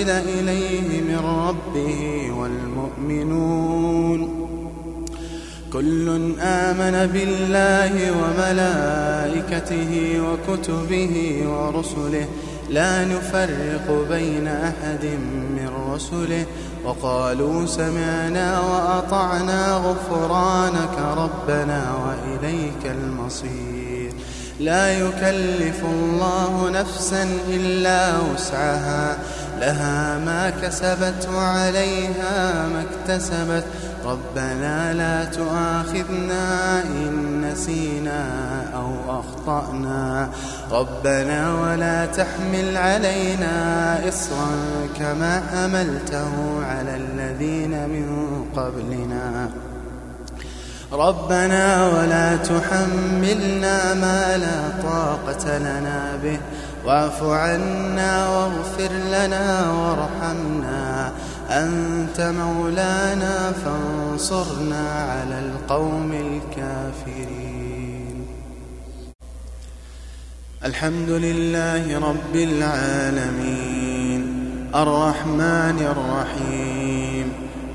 أنزل إليه من ربه والمؤمنون. كل آمن بالله وملائكته وكتبه ورسله. لا نفرق بين أحد من رسله. وقالوا سمعنا وأطعنا غفرانك ربنا وإليك المصير. لا يكلف الله نفسا إلا وسعها. لها ما كسبت وعليها ما اكتسبت. ربنا لا تؤاخذنا إن نسينا أو أخطأنا. ربنا ولا تحمل علينا إصرا كما حملته على الذين من قبلنا. ربنا ولا تحملنا ما لا طاقة لنا به. واعف عنا واغفر لنا وارحمنا. أنت مولانا فانصرنا على القوم الكافرين. الحمد لله رب العالمين. الرحمن الرحيم.